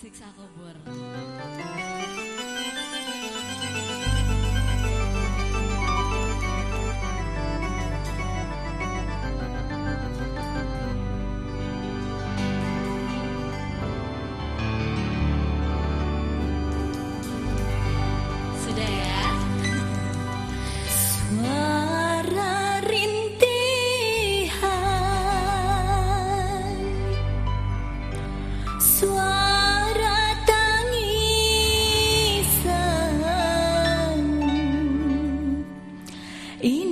Siksa kubur. ý